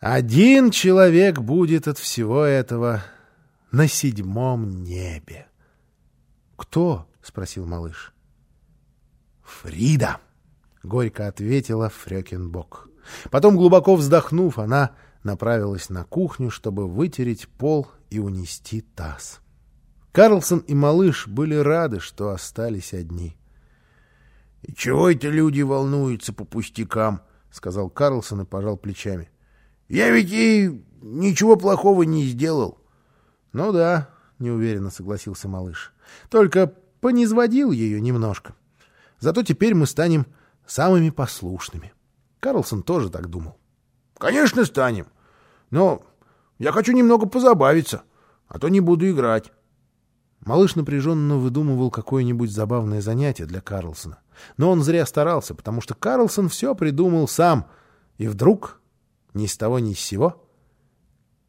Один человек будет от всего этого на седьмом небе. «Кто?» — спросил малыш. «Фрида!» — горько ответила Фрёкинбок. Потом, глубоко вздохнув, она направилась на кухню, чтобы вытереть пол и унести таз. Карлсон и малыш были рады, что остались одни. — И чего эти люди волнуются по пустякам? — сказал Карлсон и пожал плечами. — Я ведь ей ничего плохого не сделал. — Ну да, — неуверенно согласился малыш. — Только понизводил ее немножко. Зато теперь мы станем самыми послушными. Карлсон тоже так думал. — Конечно, станем. Но я хочу немного позабавиться, а то не буду играть. Малыш напряженно выдумывал какое-нибудь забавное занятие для Карлсона. Но он зря старался, потому что Карлсон все придумал сам. И вдруг, ни с того ни с сего,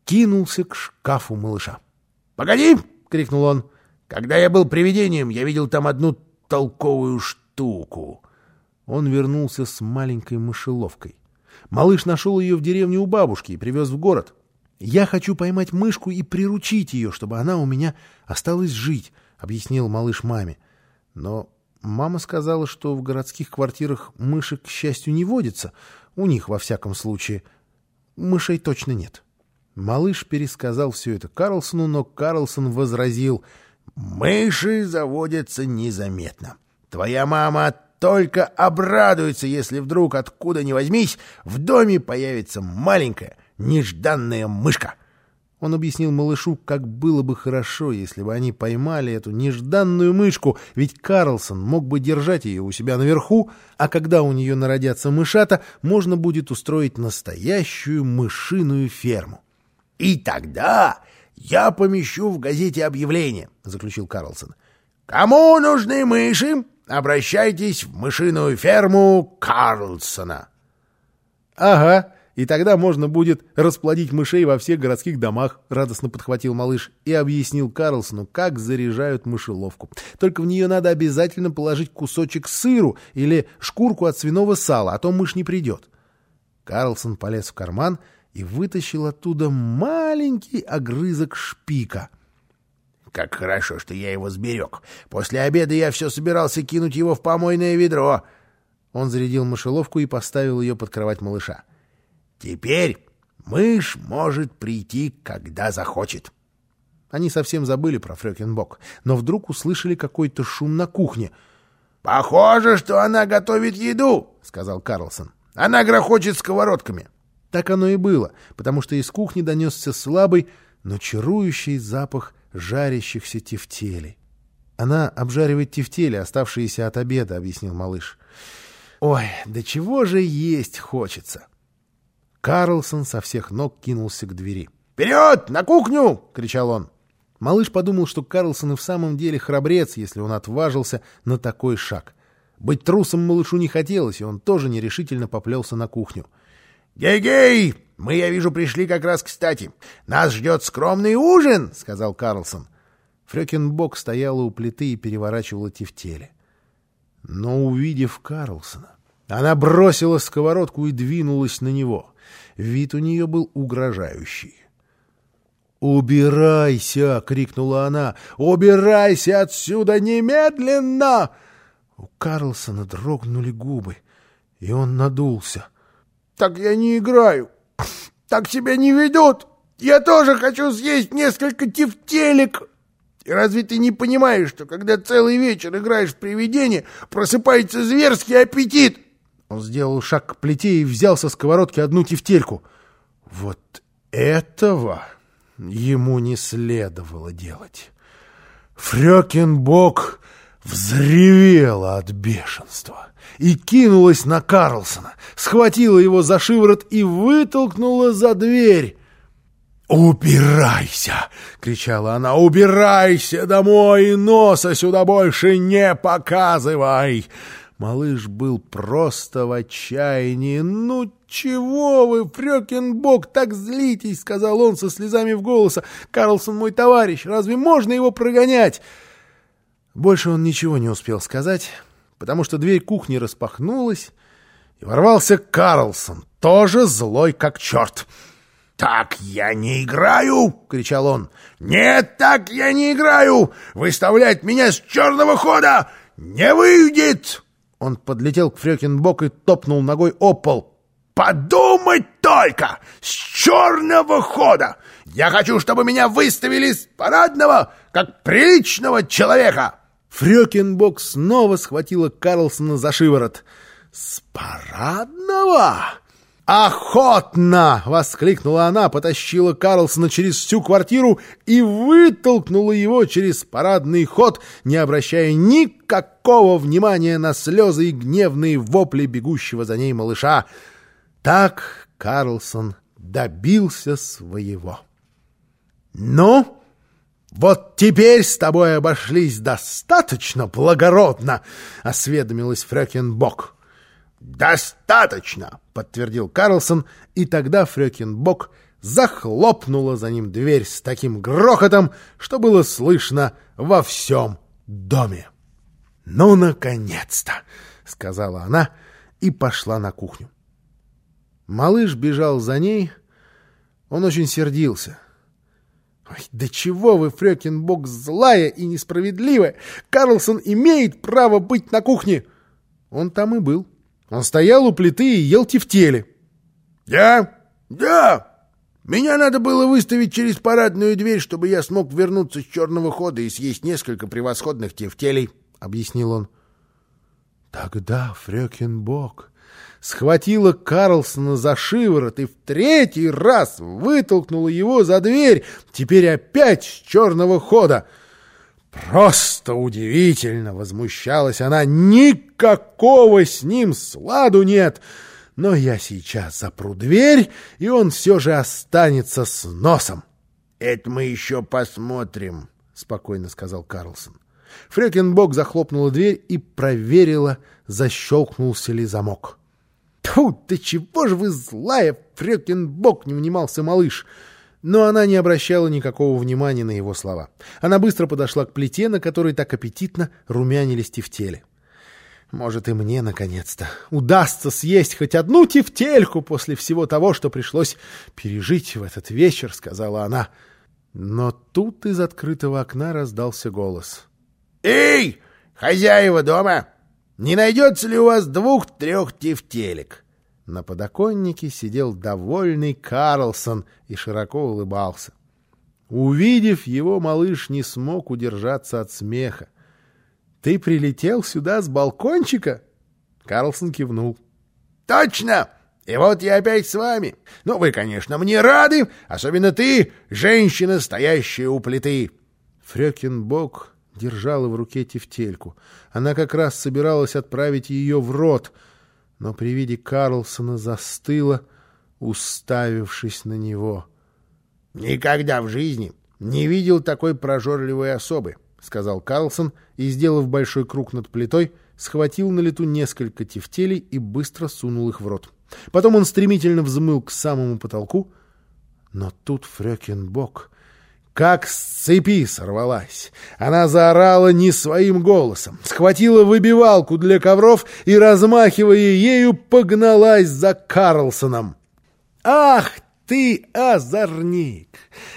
кинулся к шкафу малыша. «Погоди!» — крикнул он. «Когда я был привидением, я видел там одну толковую штуку». Он вернулся с маленькой мышеловкой. Малыш нашел ее в деревне у бабушки и привез в город. «Я хочу поймать мышку и приручить ее, чтобы она у меня осталась жить», — объяснил малыш маме. Но мама сказала, что в городских квартирах мышек, к счастью, не водится. У них, во всяком случае, мышей точно нет. Малыш пересказал все это Карлсону, но Карлсон возразил, «Мыши заводятся незаметно. Твоя мама только обрадуется, если вдруг, откуда ни возьмись, в доме появится маленькая, нежданная мышка. Он объяснил малышу, как было бы хорошо, если бы они поймали эту нежданную мышку, ведь Карлсон мог бы держать ее у себя наверху, а когда у нее народятся мышата, можно будет устроить настоящую мышиную ферму. — И тогда я помещу в газете объявление, — заключил Карлсон. — Кому нужны мыши, обращайтесь в мышиную ферму Карлсона. — Ага, и тогда можно будет расплодить мышей во всех городских домах, — радостно подхватил малыш и объяснил Карлсону, как заряжают мышеловку. Только в нее надо обязательно положить кусочек сыру или шкурку от свиного сала, а то мышь не придет. Карлсон полез в карман и вытащил оттуда маленький огрызок шпика. «Как хорошо, что я его сберег. После обеда я все собирался кинуть его в помойное ведро». Он зарядил мышеловку и поставил ее под кровать малыша. Теперь мышь может прийти, когда захочет. Они совсем забыли про Фрёкинбок, но вдруг услышали какой-то шум на кухне. «Похоже, что она готовит еду», — сказал Карлсон. «Она грохочет сковородками». Так оно и было, потому что из кухни донесся слабый, но чарующий запах жарящихся тефтелей. «Она обжаривает тефтели, оставшиеся от обеда», — объяснил малыш. «Ой, да чего же есть хочется!» Карлсон со всех ног кинулся к двери. «Вперед! На кухню!» — кричал он. Малыш подумал, что Карлсон и в самом деле храбрец, если он отважился на такой шаг. Быть трусом малышу не хотелось, и он тоже нерешительно поплелся на кухню. «Гей-гей! Мы, я вижу, пришли как раз кстати. Нас ждет скромный ужин!» — сказал Карлсон. Фрёкинбок стояла у плиты и переворачивала тефтели. Но, увидев Карлсона, она бросила сковородку и двинулась на него. Вид у нее был угрожающий. «Убирайся!» — крикнула она. «Убирайся отсюда немедленно!» У Карлсона дрогнули губы, и он надулся. «Так я не играю! Так себя не ведут! Я тоже хочу съесть несколько тефтелек!» И разве ты не понимаешь, что когда целый вечер играешь в привидение, просыпается зверский аппетит? Он сделал шаг к плите и взял со сковородки одну тефтельку. Вот этого ему не следовало делать. Фрёкинбок взревела от бешенства и кинулась на Карлсона, схватила его за шиворот и вытолкнула за дверь. «Убирайся!» — кричала она. «Убирайся домой и носа сюда больше не показывай!» Малыш был просто в отчаянии. «Ну чего вы, Фрёкинбок, так злитесь?» — сказал он со слезами в голоса. «Карлсон мой товарищ, разве можно его прогонять?» Больше он ничего не успел сказать, потому что дверь кухни распахнулась, и ворвался Карлсон, тоже злой как черт. «Так я не играю!» — кричал он. «Нет, так я не играю! Выставлять меня с черного хода не выйдет!» Он подлетел к Фрёкинбок и топнул ногой о пол. «Подумать только! С черного хода! Я хочу, чтобы меня выставили с парадного, как приличного человека!» Фрёкинбок снова схватила Карлсона за шиворот. «С парадного?» «Охотно!» — воскликнула она, потащила Карлсона через всю квартиру и вытолкнула его через парадный ход, не обращая никакого внимания на слезы и гневные вопли бегущего за ней малыша. Так Карлсон добился своего. «Ну, вот теперь с тобой обошлись достаточно благородно!» — осведомилась Фрёкинбок. «Достаточно!» — подтвердил Карлсон, и тогда Фрёкинбок захлопнула за ним дверь с таким грохотом, что было слышно во всем доме. «Ну, наконец-то!» — сказала она и пошла на кухню. Малыш бежал за ней. Он очень сердился. «Ой, да чего вы, Фрёкинбок, злая и несправедливая! Карлсон имеет право быть на кухне!» Он там и был. Он стоял у плиты и ел тефтели. «Я? Да! Меня надо было выставить через парадную дверь, чтобы я смог вернуться с черного хода и съесть несколько превосходных тефтелей», — объяснил он. Тогда Фрёкинбок схватила Карлсона за шиворот и в третий раз вытолкнула его за дверь, теперь опять с черного хода. «Просто удивительно!» — возмущалась она. «Никакого с ним сладу нет! Но я сейчас запру дверь, и он все же останется с носом!» «Это мы еще посмотрим», — спокойно сказал Карлсон. Фрекенбок захлопнула дверь и проверила, защелкнулся ли замок. «Тьфу, ты чего же вы злая, Фрекенбок!» — не внимался малыш. Но она не обращала никакого внимания на его слова. Она быстро подошла к плите, на которой так аппетитно румянились тефтели. «Может, и мне, наконец-то, удастся съесть хоть одну тефтельку после всего того, что пришлось пережить в этот вечер», — сказала она. Но тут из открытого окна раздался голос. «Эй, хозяева дома! Не найдется ли у вас двух-трех тефтелек?» На подоконнике сидел довольный Карлсон и широко улыбался. Увидев его, малыш не смог удержаться от смеха. — Ты прилетел сюда с балкончика? Карлсон кивнул. — Точно! И вот я опять с вами. Ну, вы, конечно, мне рады, особенно ты, женщина, стоящая у плиты. Фрёкинбок держала в руке тефтельку. Она как раз собиралась отправить ее в рот — но при виде Карлсона застыла, уставившись на него. — Никогда в жизни не видел такой прожорливой особы, — сказал Карлсон и, сделав большой круг над плитой, схватил на лету несколько тефтелей и быстро сунул их в рот. Потом он стремительно взмыл к самому потолку, но тут Фрёкинбок как с цепи сорвалась. Она заорала не своим голосом, схватила выбивалку для ковров и, размахивая ею, погналась за Карлсоном. «Ах ты, озорник!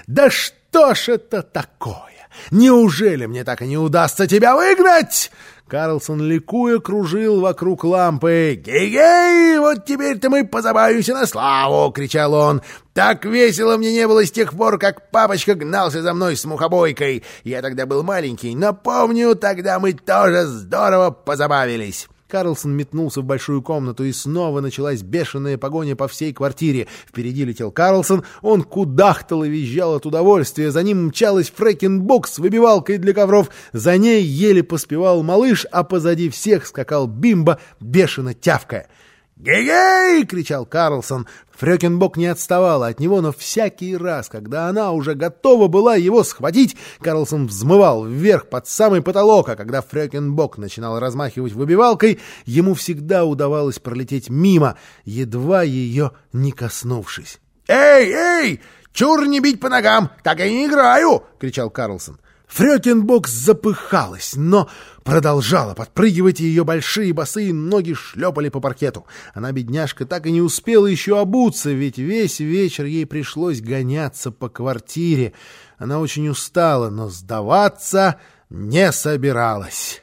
Да что ж это такое? Неужели мне так и не удастся тебя выгнать?» Карлсон, ликуя, кружил вокруг лампы. «Гей-гей! Вот теперь-то мы позабавимся на славу!» — кричал он. «Так весело мне не было с тех пор, как папочка гнался за мной с мухобойкой. Я тогда был маленький, но помню, тогда мы тоже здорово позабавились». Карлсон метнулся в большую комнату, и снова началась бешеная погоня по всей квартире. Впереди летел Карлсон, он кудахтал и визжал от удовольствия. За ним мчалась Фрэкенбок с выбивалкой для ковров. За ней еле поспевал малыш, а позади всех скакал Бимба, бешено тявкая. «Гей-гей!» — кричал Карлсон. Фрёкинбок не отставала от него, но всякий раз, когда она уже готова была его схватить, Карлсон взмывал вверх под самый потолок, а когда Фрёкинбок начинал размахивать выбивалкой, ему всегда удавалось пролететь мимо, едва ее не коснувшись. «Эй, эй! Чур не бить по ногам! Так я не играю!» — кричал Карлсон. Фрёкинбок запыхалась, но продолжала подпрыгивать, и ее большие босые ноги шлепали по паркету. Она, бедняжка, так и не успела еще обуться, ведь весь вечер ей пришлось гоняться по квартире. Она очень устала, но сдаваться не собиралась.